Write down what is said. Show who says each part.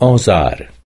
Speaker 1: آزار